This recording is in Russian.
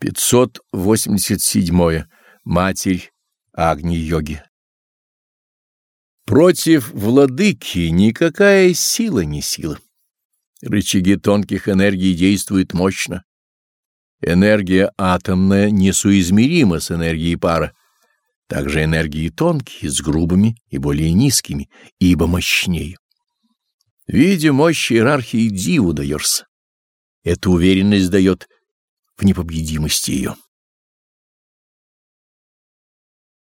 587. Матерь Агни-йоги Против владыки никакая сила не сила. Рычаги тонких энергий действуют мощно. Энергия атомная несоизмерима с энергией пара. Также энергии тонкие, с грубыми и более низкими, ибо мощнее. Видя мощь иерархии диву даешься. Эта уверенность дает в непобедимости ее.